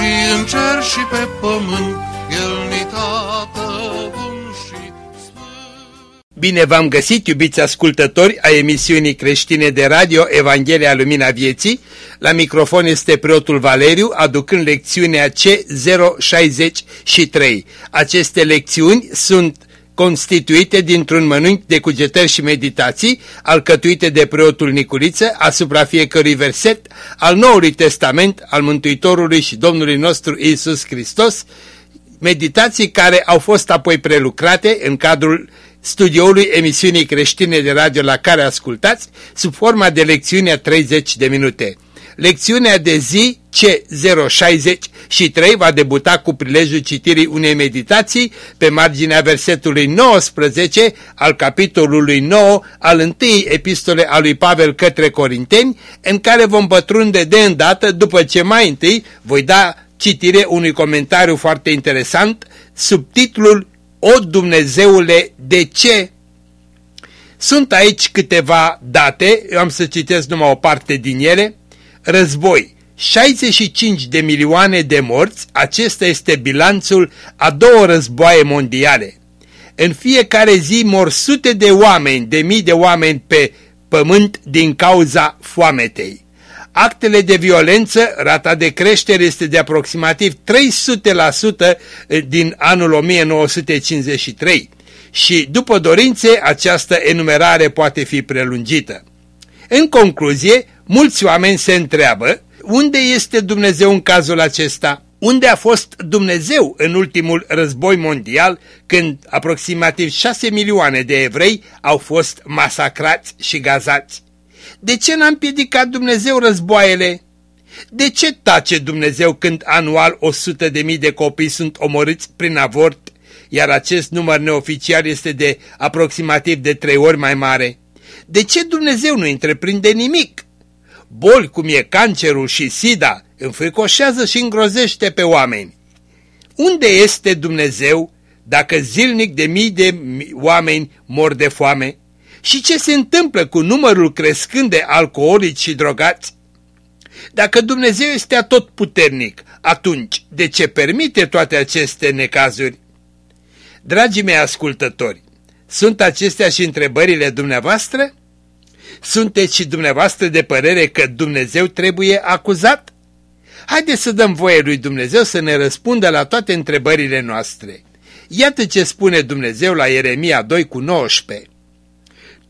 și în cer și pe pământ, El ni tată bun și sfânt. Bine v-am găsit, iubiți ascultători a emisiunii creștine de radio Evanghelia Lumina Vieții. La microfon este preotul Valeriu, aducând lecțiunea C063. Aceste lecțiuni sunt constituite dintr-un mănânc de cugetări și meditații, alcătuite de preotul Niculiță, asupra fiecărui verset al Noului Testament al Mântuitorului și Domnului nostru Isus Hristos, meditații care au fost apoi prelucrate în cadrul studioului emisiunii creștine de radio la care ascultați, sub forma de lecțiune 30 de minute. Lecțiunea de zi C063 va debuta cu prilejul citirii unei meditații pe marginea versetului 19 al capitolului 9 al întâiei epistole a lui Pavel către Corinteni, în care vom pătrunde de îndată după ce mai întâi voi da citire unui comentariu foarte interesant sub titlul O Dumnezeule, de ce? Sunt aici câteva date, eu am să citesc numai o parte din ele. Război, 65 de milioane de morți, acesta este bilanțul a două războaie mondiale. În fiecare zi mor sute de oameni, de mii de oameni pe pământ din cauza foametei. Actele de violență, rata de creștere este de aproximativ 300% din anul 1953 și după dorințe această enumerare poate fi prelungită. În concluzie, mulți oameni se întreabă unde este Dumnezeu în cazul acesta? Unde a fost Dumnezeu în ultimul război mondial când aproximativ 6 milioane de evrei au fost masacrați și gazați? De ce n-a împiedicat Dumnezeu războaiele? De ce tace Dumnezeu când anual 100 de mii de copii sunt omorâți prin avort, iar acest număr neoficial este de aproximativ de trei ori mai mare? De ce Dumnezeu nu întreprinde nimic? Boli cum e cancerul și sida înfricoșează și îngrozește pe oameni. Unde este Dumnezeu dacă zilnic de mii de oameni mor de foame? Și ce se întâmplă cu numărul crescând de alcoolici și drogați? Dacă Dumnezeu este atot puternic, atunci de ce permite toate aceste necazuri? Dragii mei ascultători, sunt acestea și întrebările dumneavoastră? Sunteți și dumneavoastră de părere că Dumnezeu trebuie acuzat? Haideți să dăm voie lui Dumnezeu să ne răspundă la toate întrebările noastre. Iată ce spune Dumnezeu la Ieremia 2 cu 19.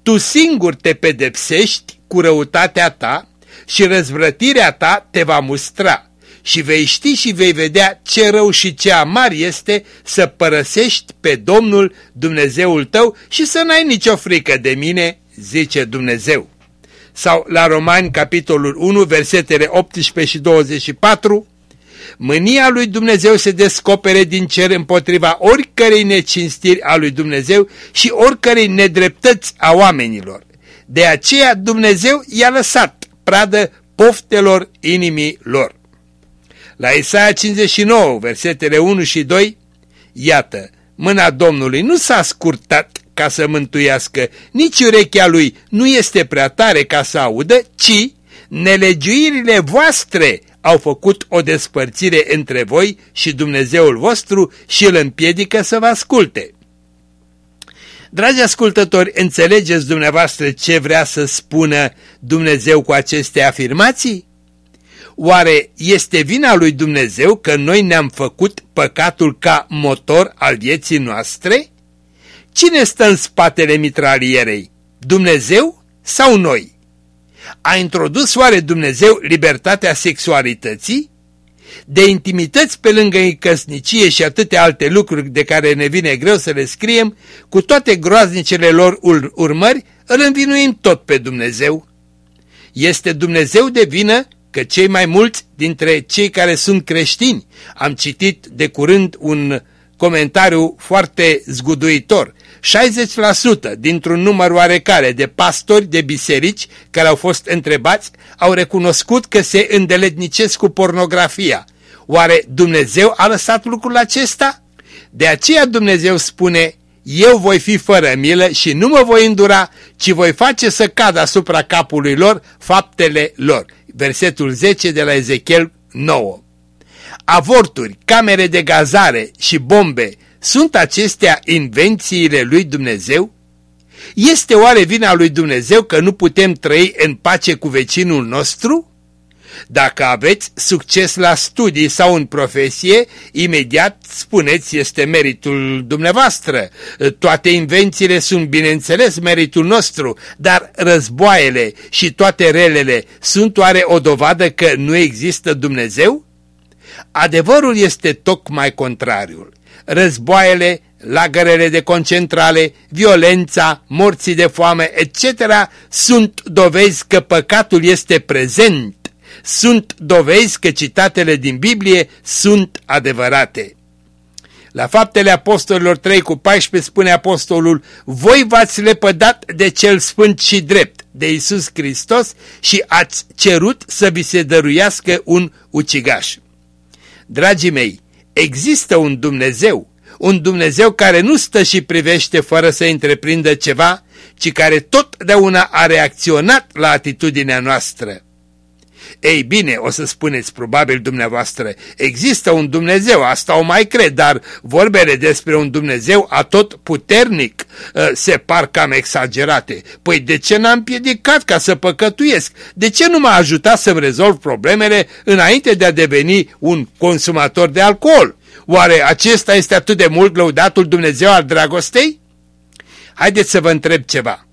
Tu singur te pedepsești cu răutatea ta și răzvrătirea ta te va mustra și vei ști și vei vedea ce rău și ce amar este să părăsești pe Domnul Dumnezeul tău și să n-ai nicio frică de mine, zice Dumnezeu. Sau la Romani, capitolul 1, versetele 18 și 24, Mânia lui Dumnezeu se descopere din cer împotriva oricărei necinstiri a lui Dumnezeu și oricărei nedreptăți a oamenilor. De aceea Dumnezeu i-a lăsat pradă poftelor inimii lor. La Isaia 59, versetele 1 și 2, iată, mâna Domnului nu s-a scurtat ca să mântuiască, nici urechea lui nu este prea tare ca să audă, ci nelegiuirile voastre au făcut o despărțire între voi și Dumnezeul vostru și îl împiedică să vă asculte. Dragi ascultători, înțelegeți dumneavoastră ce vrea să spună Dumnezeu cu aceste afirmații? Oare este vina lui Dumnezeu că noi ne-am făcut păcatul ca motor al vieții noastre? Cine stă în spatele mitralierei? Dumnezeu sau noi? A introdus oare Dumnezeu libertatea sexualității? De intimități pe lângă căsnicie și atâtea alte lucruri de care ne vine greu să le scriem, cu toate groaznicele lor urmări, îl învinuim tot pe Dumnezeu. Este Dumnezeu de vină că cei mai mulți dintre cei care sunt creștini, am citit de curând un comentariu foarte zguduitor, 60% dintr-un număr oarecare de pastori de biserici care au fost întrebați au recunoscut că se îndeletnicesc cu pornografia. Oare Dumnezeu a lăsat lucrul acesta? De aceea Dumnezeu spune, eu voi fi fără milă și nu mă voi îndura, ci voi face să cadă asupra capului lor faptele lor. Versetul 10 de la Ezechiel 9. Avorturi, camere de gazare și bombe, sunt acestea invențiile lui Dumnezeu? Este oare vina lui Dumnezeu că nu putem trăi în pace cu vecinul nostru? Dacă aveți succes la studii sau în profesie, imediat spuneți este meritul dumneavoastră. Toate invențiile sunt bineînțeles meritul nostru, dar războaiele și toate relele sunt oare o dovadă că nu există Dumnezeu? Adevărul este tocmai contrariul. Războaiele, lagărele de concentrale, violența, morții de foame, etc. sunt dovezi că păcatul este prezent sunt dovezi că citatele din Biblie sunt adevărate. La faptele apostolilor 3 cu 14 spune apostolul, voi v-ați lepădat de cel sfânt și drept, de Isus Hristos și ați cerut să vi se dăruiască un ucigaș. Dragii mei, există un Dumnezeu, un Dumnezeu care nu stă și privește fără să întreprindă ceva, ci care totdeauna a reacționat la atitudinea noastră. Ei bine, o să spuneți probabil dumneavoastră, există un Dumnezeu, asta o mai cred, dar vorbele despre un Dumnezeu atot puternic ă, se par cam exagerate. Păi de ce n-am piedicat ca să păcătuiesc? De ce nu m-a ajutat să-mi rezolv problemele înainte de a deveni un consumator de alcool? Oare acesta este atât de mult lăudatul Dumnezeu al dragostei? Haideți să vă întreb ceva.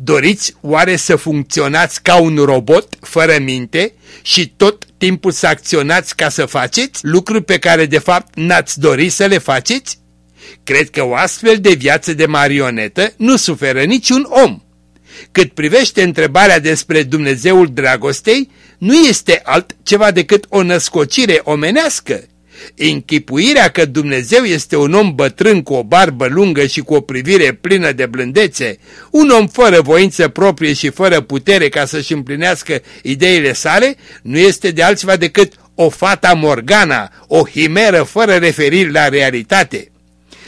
Doriți oare să funcționați ca un robot fără minte și tot timpul să acționați ca să faceți lucruri pe care de fapt n-ați dori să le faceți? Cred că o astfel de viață de marionetă nu suferă niciun om. Cât privește întrebarea despre Dumnezeul dragostei, nu este altceva decât o născocire omenească Închipuirea că Dumnezeu este un om bătrân cu o barbă lungă și cu o privire plină de blândețe, un om fără voință proprie și fără putere ca să-și împlinească ideile sale, nu este de altceva decât o fata morgana, o himeră fără referiri la realitate.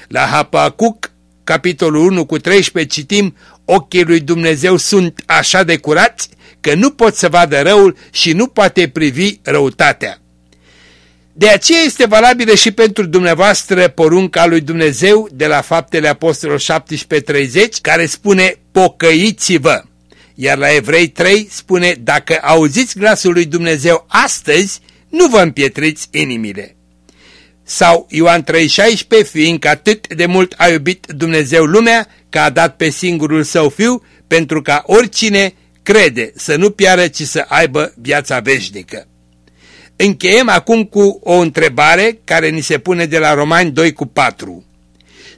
La Hapacuc, capitolul 1 cu 13, citim, ochii lui Dumnezeu sunt așa de curați că nu pot să vadă răul și nu poate privi răutatea. De aceea este valabilă și pentru dumneavoastră porunca lui Dumnezeu de la faptele apostolilor 17.30 care spune pocăiți-vă. Iar la Evrei 3 spune dacă auziți glasul lui Dumnezeu astăzi, nu vă împietriți inimile. Sau Ioan 3,16, fiindcă atât de mult a iubit Dumnezeu lumea, că a dat pe singurul său fiu, pentru ca oricine crede să nu piară, ci să aibă viața veșnică. Încheiem acum cu o întrebare care ni se pune de la Romani 2 cu 4.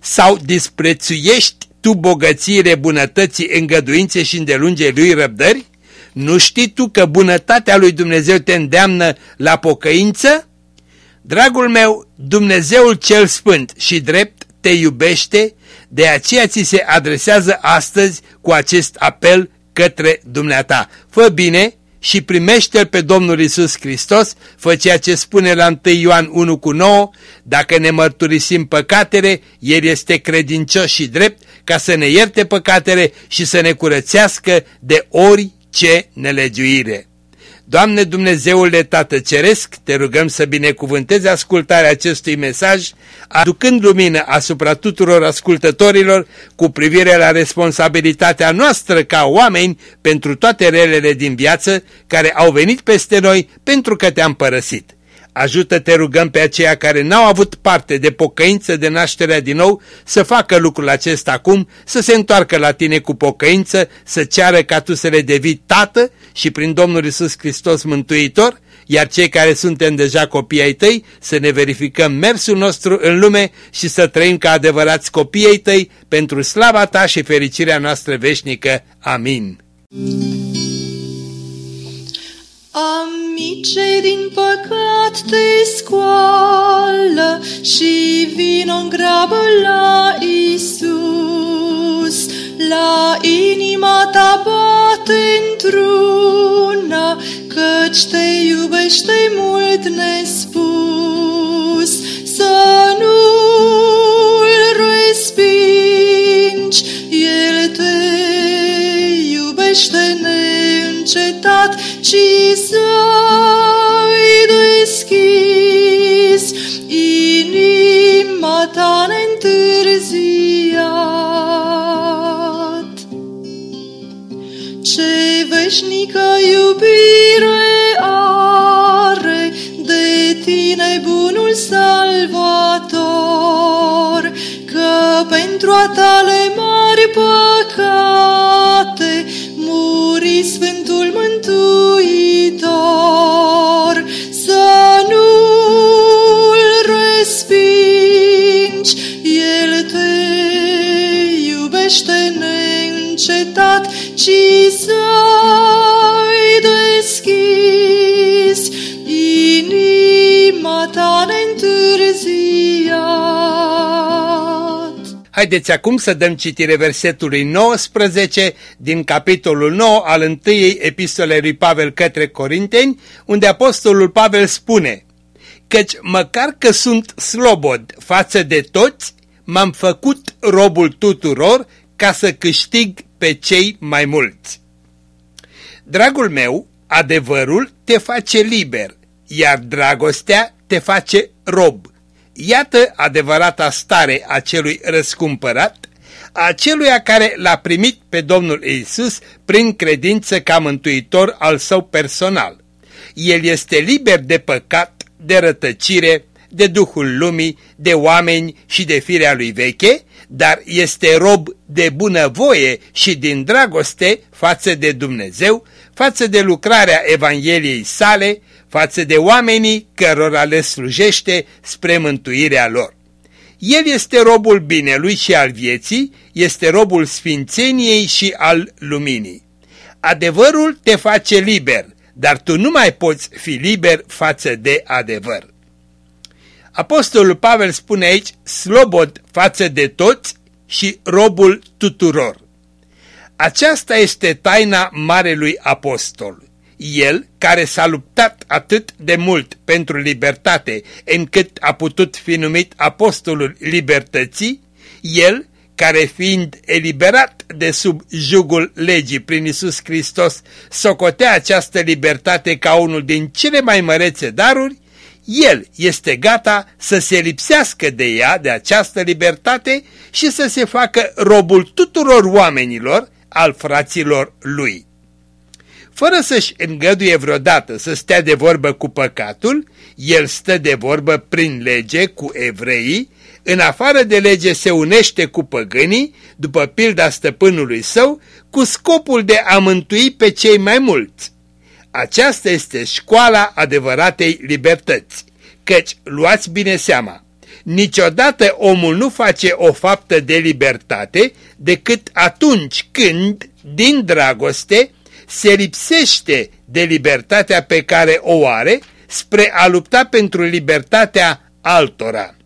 Sau disprețuiești tu bogățiile bunătății, îngăduințe și îndelunge lui răbdări? Nu știi tu că bunătatea lui Dumnezeu te îndeamnă la pocăință? Dragul meu, Dumnezeul cel sfânt și drept te iubește, de aceea ți se adresează astăzi cu acest apel către dumneata. Fă bine și primește-L pe Domnul Isus Hristos, fă ceea ce spune la 1 Ioan 1 cu 9, dacă ne mărturisim păcatele, El este credincios și drept ca să ne ierte păcatele și să ne curățească de orice nelegiuire. Doamne Dumnezeule Tată Ceresc, te rugăm să binecuvântezi ascultarea acestui mesaj, aducând lumină asupra tuturor ascultătorilor cu privire la responsabilitatea noastră ca oameni pentru toate relele din viață care au venit peste noi pentru că te-am părăsit. Ajută-te rugăm pe aceia care n-au avut parte de pocăință de nașterea din nou să facă lucrul acesta acum, să se întoarcă la tine cu pocăință, să ceară ca tu să le devii tată și prin Domnul Isus Hristos Mântuitor, iar cei care suntem deja copii ai tăi să ne verificăm mersul nostru în lume și să trăim ca adevărați copii ai tăi pentru slava ta și fericirea noastră veșnică. Amin. Amin. Unii cei din păcat te scoală și vin în grabă la Isus. La inima ta bate într-una, căci te iubește mult nespus. Să nu-l respingi, El te iubește neîncetat, ci să-i Haideți acum să dăm citire versetului 19 din capitolul 9 al întâiei epistolei lui Pavel către Corinteni, unde apostolul Pavel spune Căci măcar că sunt slobod față de toți, m-am făcut robul tuturor ca să câștig pe cei mai mulți. Dragul meu, adevărul te face liber, iar dragostea te face rob. Iată adevărata stare a celui răscumpărat, a celuia care l-a primit pe Domnul Isus prin credință ca mântuitor al său personal. El este liber de păcat, de rătăcire, de duhul lumii, de oameni și de firea lui veche, dar este rob de bunăvoie și din dragoste față de Dumnezeu, față de lucrarea Evangheliei sale, față de oamenii cărora le slujește spre mântuirea lor. El este robul binelui și al vieții, este robul sfințeniei și al luminii. Adevărul te face liber, dar tu nu mai poți fi liber față de adevăr. Apostolul Pavel spune aici, slobod față de toți și robul tuturor. Aceasta este taina Marelui Apostol. El, care s-a luptat atât de mult pentru libertate, încât a putut fi numit Apostolul Libertății, el, care fiind eliberat de sub jugul legii prin Isus Hristos, socotea această libertate ca unul din cele mai mărețe daruri, el este gata să se lipsească de ea, de această libertate și să se facă robul tuturor oamenilor, al fraților lui. Fără să-și îngăduie vreodată să stea de vorbă cu păcatul, el stă de vorbă prin lege cu evreii, în afară de lege se unește cu păgânii, după pilda stăpânului său, cu scopul de a mântui pe cei mai mulți. Aceasta este școala adevăratei libertăți, căci luați bine seama, niciodată omul nu face o faptă de libertate decât atunci când, din dragoste, se lipsește de libertatea pe care o are spre a lupta pentru libertatea altora.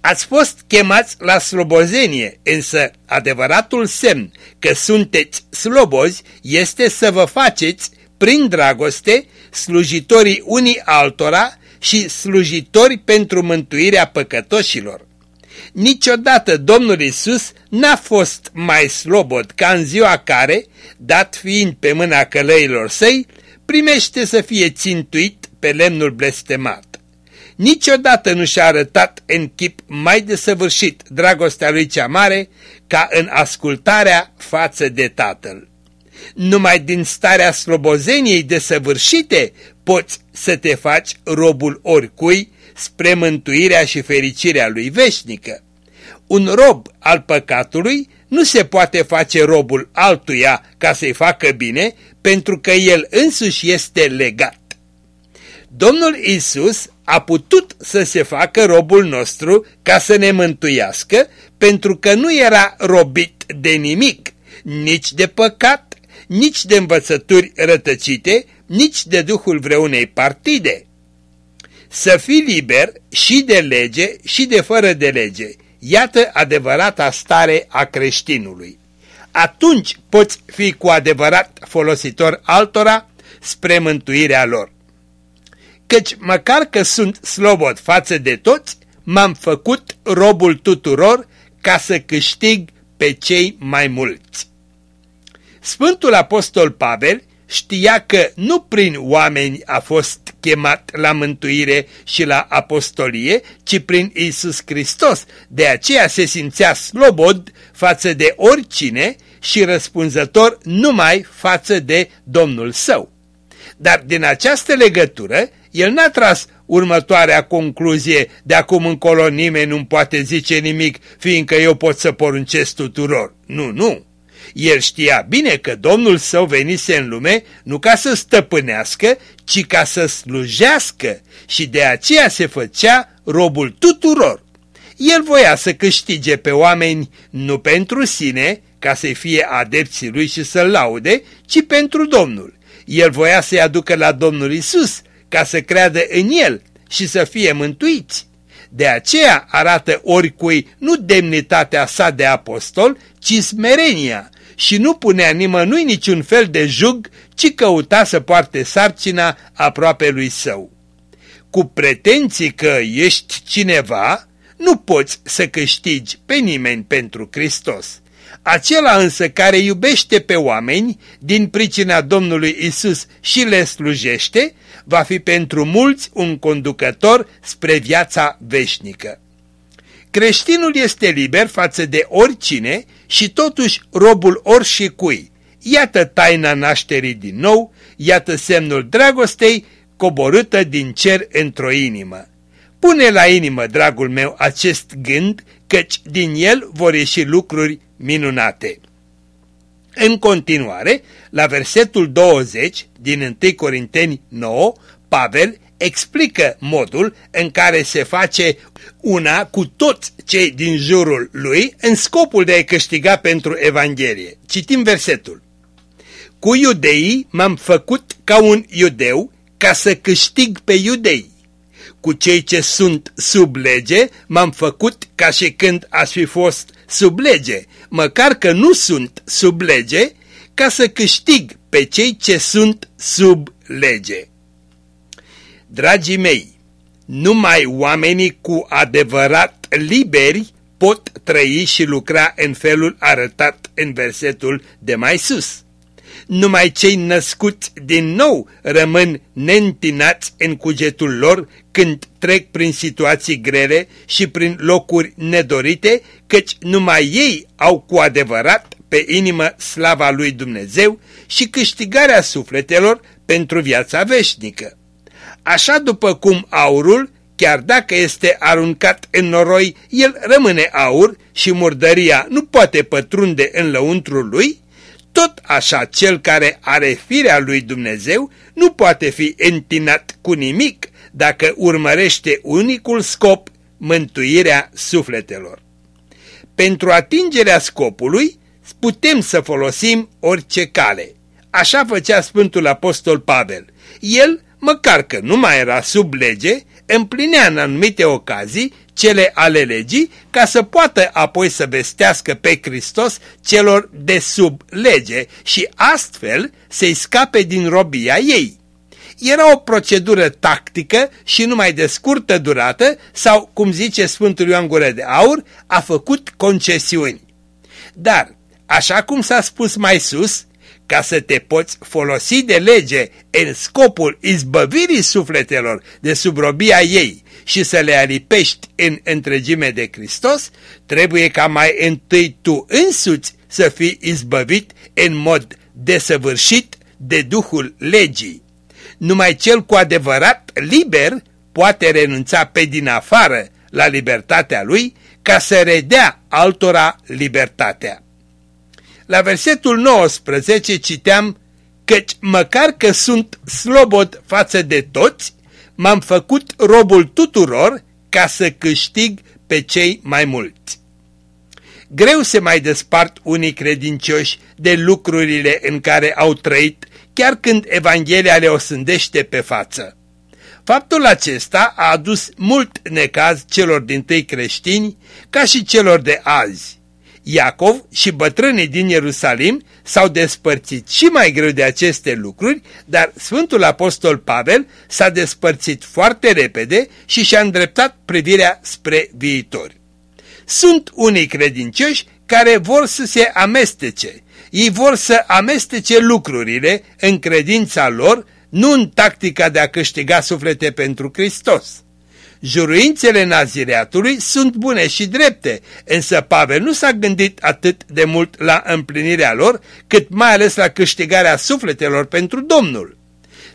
Ați fost chemați la slobozenie, însă adevăratul semn că sunteți slobozi este să vă faceți, prin dragoste, slujitorii unii altora și slujitori pentru mântuirea păcătoșilor. Niciodată Domnul Isus n-a fost mai slobod ca în ziua care, dat fiind pe mâna călăilor săi, primește să fie țintuit pe lemnul blestemat. Niciodată nu și-a arătat în chip mai desăvârșit dragostea lui cea mare ca în ascultarea față de Tatăl. Numai din starea slobozeniei desăvârșite poți să te faci robul oricui spre mântuirea și fericirea lui veșnică. Un rob al păcatului nu se poate face robul altuia ca să-i facă bine, pentru că el însuși este legat. Domnul Isus a putut să se facă robul nostru ca să ne mântuiască, pentru că nu era robit de nimic, nici de păcat, nici de învățături rătăcite, nici de duhul vreunei partide. Să fii liber și de lege și de fără de lege. Iată adevărata stare a creștinului. Atunci poți fi cu adevărat folositor altora spre mântuirea lor. Căci măcar că sunt slobod față de toți, m-am făcut robul tuturor ca să câștig pe cei mai mulți. Sfântul Apostol Pavel știa că nu prin oameni a fost chemat la mântuire și la apostolie, ci prin Isus Hristos. De aceea se simțea slobod față de oricine și răspunzător numai față de Domnul său. Dar din această legătură, el n-a tras următoarea concluzie, de acum încolo nimeni nu poate zice nimic, fiindcă eu pot să poruncesc tuturor. Nu, nu. El știa bine că Domnul său venise în lume nu ca să stăpânească, ci ca să slujească și de aceea se făcea robul tuturor. El voia să câștige pe oameni nu pentru sine, ca să fie adepții lui și să-l laude, ci pentru Domnul. El voia să-i aducă la Domnul Isus, ca să creadă în el și să fie mântuiți. De aceea arată oricui nu demnitatea sa de apostol, ci smerenia și nu punea nimănui niciun fel de jug, ci căuta să poarte sarcina aproape lui său. Cu pretenții că ești cineva, nu poți să câștigi pe nimeni pentru Hristos. Acela însă care iubește pe oameni din pricina Domnului Isus și le slujește, va fi pentru mulți un conducător spre viața veșnică. Creștinul este liber față de oricine și totuși robul și cui. Iată taina nașterii din nou, iată semnul dragostei coborâtă din cer într-o inimă. Pune la inimă, dragul meu, acest gând, căci din el vor ieși lucruri minunate. În continuare, la versetul 20 din 1 Corinteni 9, Pavel explică modul în care se face una cu toți cei din jurul lui în scopul de a câștiga pentru Evanghelie. Citim versetul. Cu iudeii m-am făcut ca un iudeu ca să câștig pe iudei. Cu cei ce sunt sub lege m-am făcut ca și când aș fi fost sub lege, măcar că nu sunt sub lege, ca să câștig pe cei ce sunt sub lege. Dragii mei, numai oamenii cu adevărat liberi pot trăi și lucra în felul arătat în versetul de mai sus. Numai cei născuți din nou rămân neîntinați în cugetul lor când trec prin situații grele și prin locuri nedorite, căci numai ei au cu adevărat pe inimă slava lui Dumnezeu și câștigarea sufletelor pentru viața veșnică. Așa după cum aurul, chiar dacă este aruncat în noroi, el rămâne aur și murdăria nu poate pătrunde în lăuntrul lui, tot așa cel care are firea lui Dumnezeu nu poate fi întinat cu nimic dacă urmărește unicul scop, mântuirea sufletelor. Pentru atingerea scopului putem să folosim orice cale. Așa făcea Sfântul Apostol Pavel. El măcar că nu mai era sub lege, împlinea în anumite ocazii cele ale legii ca să poată apoi să vestească pe Hristos celor de sub lege și astfel să-i scape din robia ei. Era o procedură tactică și numai de scurtă durată sau, cum zice Sfântul Ioan Gură de Aur, a făcut concesiuni. Dar, așa cum s-a spus mai sus, ca să te poți folosi de lege în scopul izbăvirii sufletelor de subrobia ei și să le alipești în întregime de Hristos, trebuie ca mai întâi tu însuți să fii izbăvit în mod desăvârșit de Duhul legii. Numai cel cu adevărat liber poate renunța pe din afară la libertatea lui ca să redea altora libertatea. La versetul 19 citeam căci măcar că sunt slobod față de toți, m-am făcut robul tuturor ca să câștig pe cei mai mulți. greu se mai despart unii credincioși de lucrurile în care au trăit, chiar când Evanghelia le osândește pe față. Faptul acesta a adus mult necaz celor din tâi creștini, ca și celor de azi. Iacov și bătrânii din Ierusalim s-au despărțit și mai greu de aceste lucruri, dar Sfântul Apostol Pavel s-a despărțit foarte repede și și-a îndreptat privirea spre viitor. Sunt unii credincioși care vor să se amestece. Ei vor să amestece lucrurile în credința lor, nu în tactica de a câștiga suflete pentru Hristos. Juruințele nazireatului sunt bune și drepte, însă Pavel nu s-a gândit atât de mult la împlinirea lor, cât mai ales la câștigarea sufletelor pentru Domnul.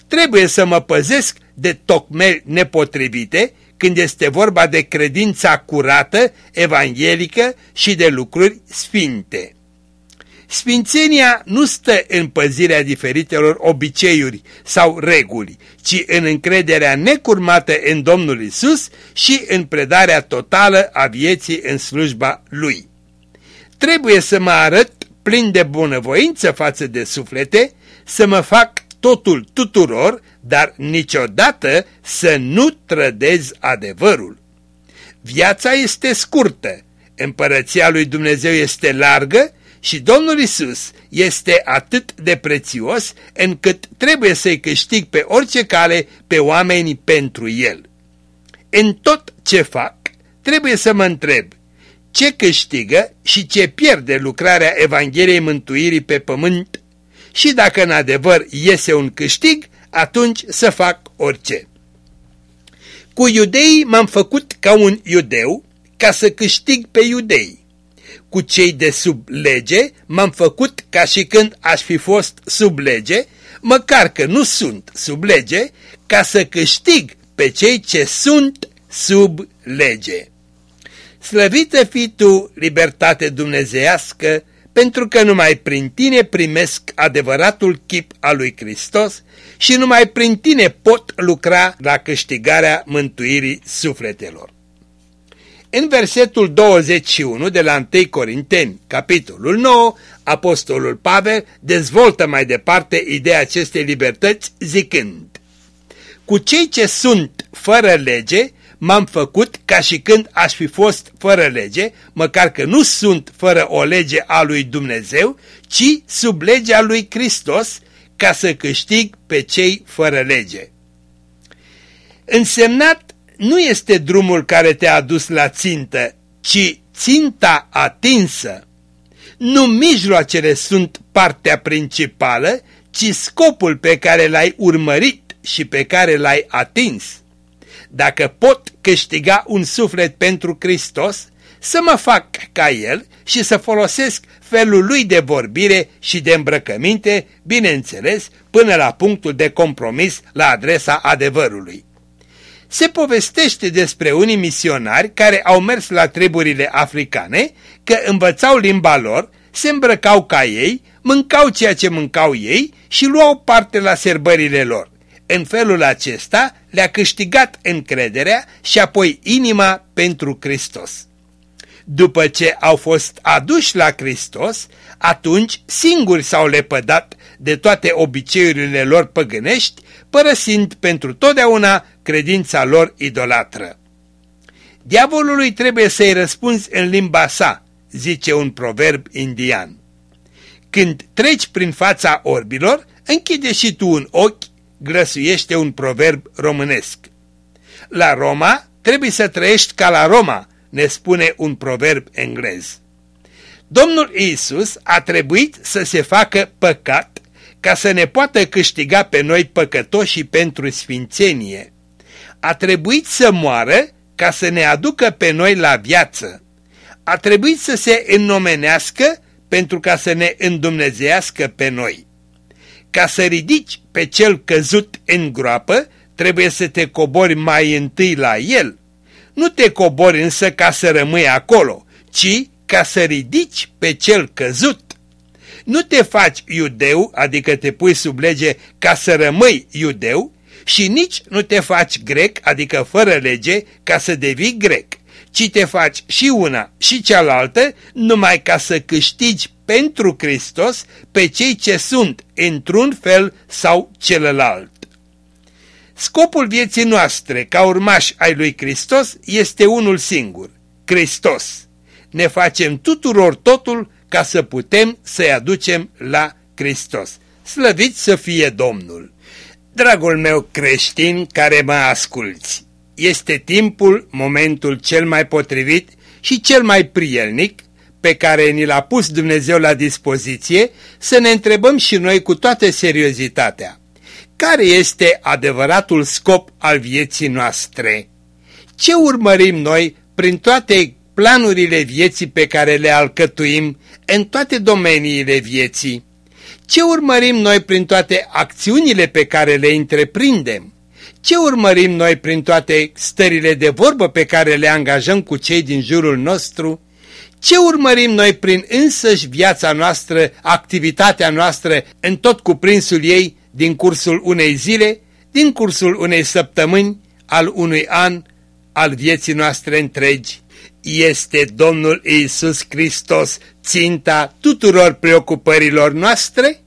Trebuie să mă păzesc de tocmeri nepotrivite când este vorba de credința curată, evanghelică și de lucruri sfinte. Sfințenia nu stă în păzirea diferitelor obiceiuri sau reguli, ci în încrederea necurmată în Domnul Isus și în predarea totală a vieții în slujba Lui. Trebuie să mă arăt plin de bunăvoință față de suflete, să mă fac totul tuturor, dar niciodată să nu trădez adevărul. Viața este scurtă, împărăția lui Dumnezeu este largă și Domnul Isus este atât de prețios încât trebuie să-i câștig pe orice cale pe oameni pentru El. În tot ce fac, trebuie să mă întreb ce câștigă și ce pierde lucrarea Evangheliei Mântuirii pe pământ și dacă în adevăr iese un câștig, atunci să fac orice. Cu iudeii m-am făcut ca un iudeu ca să câștig pe iudei cu cei de sub lege, m-am făcut ca și când aș fi fost sub lege, măcar că nu sunt sub lege, ca să câștig pe cei ce sunt sub lege. Slăvită fi tu, libertate dumnezeiască, pentru că numai prin tine primesc adevăratul chip al lui Hristos și numai prin tine pot lucra la câștigarea mântuirii sufletelor. În versetul 21 de la 1 Corinteni, capitolul 9, apostolul Pavel dezvoltă mai departe ideea acestei libertăți zicând Cu cei ce sunt fără lege, m-am făcut ca și când aș fi fost fără lege, măcar că nu sunt fără o lege a lui Dumnezeu, ci sub legea lui Hristos, ca să câștig pe cei fără lege. Însemnat nu este drumul care te-a dus la țintă, ci ținta atinsă. Nu mijloacele sunt partea principală, ci scopul pe care l-ai urmărit și pe care l-ai atins. Dacă pot câștiga un suflet pentru Hristos, să mă fac ca El și să folosesc felul lui de vorbire și de îmbrăcăminte, bineînțeles, până la punctul de compromis la adresa adevărului se povestește despre unii misionari care au mers la triburile africane, că învățau limba lor, se îmbrăcau ca ei, mâncau ceea ce mâncau ei și luau parte la serbările lor. În felul acesta le-a câștigat încrederea și apoi inima pentru Hristos. După ce au fost aduși la Hristos, atunci singuri s-au lepădat de toate obiceiurile lor păgânești, părăsind pentru totdeauna credința lor idolatră. Diavolului trebuie să-i răspunzi în limba sa, zice un proverb indian. Când treci prin fața orbilor, închide și tu un ochi, grăsuiește un proverb românesc. La Roma trebuie să trăiești ca la Roma, ne spune un proverb englez. Domnul Isus a trebuit să se facă păcat ca să ne poată câștiga pe noi păcătoși pentru sfințenie. A trebuit să moară ca să ne aducă pe noi la viață. A trebuit să se înnomenească pentru ca să ne îndumnezească pe noi. Ca să ridici pe cel căzut în groapă, trebuie să te cobori mai întâi la el. Nu te cobori însă ca să rămâi acolo, ci ca să ridici pe cel căzut. Nu te faci iudeu, adică te pui sub lege ca să rămâi iudeu, și nici nu te faci grec, adică fără lege, ca să devii grec, ci te faci și una și cealaltă numai ca să câștigi pentru Hristos pe cei ce sunt într-un fel sau celălalt. Scopul vieții noastre ca urmași ai lui Hristos este unul singur, Hristos. Ne facem tuturor totul ca să putem să-i aducem la Hristos. Slăvit să fie Domnul! Dragul meu creștin care mă asculți, este timpul, momentul cel mai potrivit și cel mai prielnic pe care ni l-a pus Dumnezeu la dispoziție să ne întrebăm și noi cu toată seriozitatea. Care este adevăratul scop al vieții noastre? Ce urmărim noi prin toate planurile vieții pe care le alcătuim în toate domeniile vieții? Ce urmărim noi prin toate acțiunile pe care le întreprindem? Ce urmărim noi prin toate stările de vorbă pe care le angajăm cu cei din jurul nostru? Ce urmărim noi prin însăși viața noastră, activitatea noastră, în tot cuprinsul ei, din cursul unei zile, din cursul unei săptămâni, al unui an, al vieții noastre întregi? Este Domnul Iisus Hristos ținta tuturor preocupărilor noastre?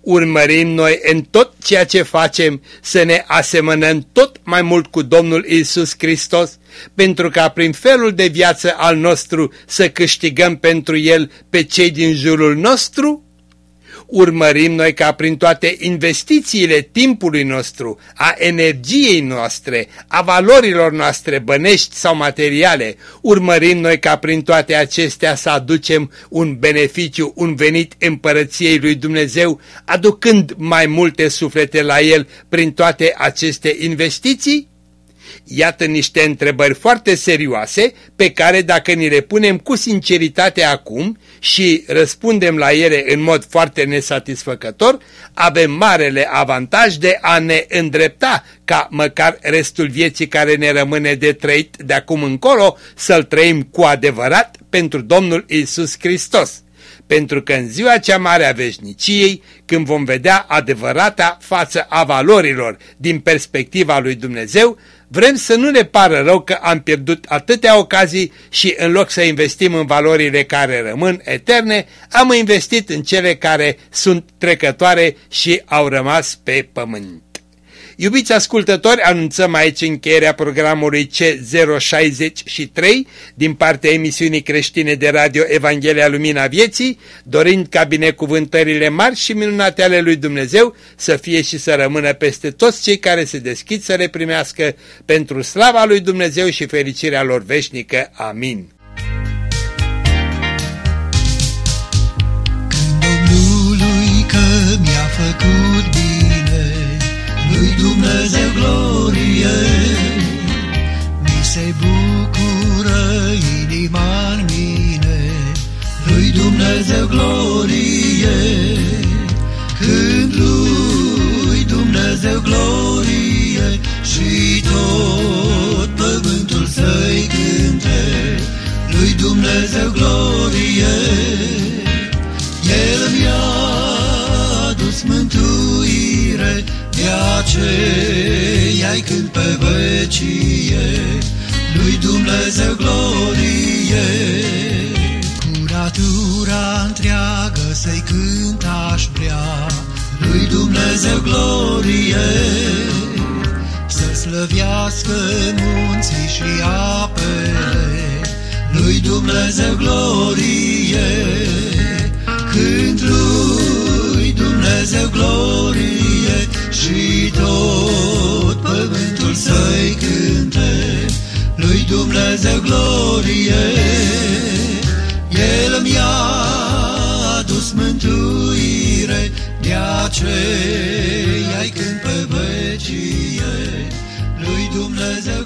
Urmărim noi în tot ceea ce facem să ne asemănăm tot mai mult cu Domnul Iisus Hristos, pentru ca prin felul de viață al nostru să câștigăm pentru El pe cei din jurul nostru? Urmărim noi ca prin toate investițiile timpului nostru, a energiei noastre, a valorilor noastre bănești sau materiale, urmărim noi ca prin toate acestea să aducem un beneficiu, un venit împărăției lui Dumnezeu, aducând mai multe suflete la El prin toate aceste investiții? Iată niște întrebări foarte serioase pe care dacă ni le punem cu sinceritate acum și răspundem la ele în mod foarte nesatisfăcător, avem marele avantaj de a ne îndrepta ca măcar restul vieții care ne rămâne de trăit de acum încolo să-l trăim cu adevărat pentru Domnul Isus Hristos. Pentru că în ziua cea mare a veșniciei, când vom vedea adevărata față a valorilor din perspectiva lui Dumnezeu, Vrem să nu ne pară rău că am pierdut atâtea ocazii și în loc să investim în valorile care rămân eterne, am investit în cele care sunt trecătoare și au rămas pe pământ. Iubiți ascultători, anunțăm aici încheierea programului C063 din partea emisiunii creștine de radio Evanghelia Lumina Vieții, dorind ca binecuvântările mari și minunate ale lui Dumnezeu să fie și să rămână peste toți cei care se deschid să le primească pentru slava lui Dumnezeu și fericirea lor veșnică. Amin. Când Domnului că mi-a făcut Dumnezeu glorie, mi se bucură inima în mine, lui Dumnezeu glorie, când lui Dumnezeu glorie și tot pământul să-i cânte, lui Dumnezeu glorie, El mi-a adus mântuire, de aceea-i când pe vecie lui Dumnezeu glorie. Curatura întreagă să-i cânt aș vrea, lui Dumnezeu glorie. Să slăvească munții și apele, lui Dumnezeu glorie. Când lui Dumnezeu glorie, și tot pământul să-i cânte lui Dumnezeu glorie. El mi-a adus mântuire, de aceea-i cânt pe vecie lui Dumnezeu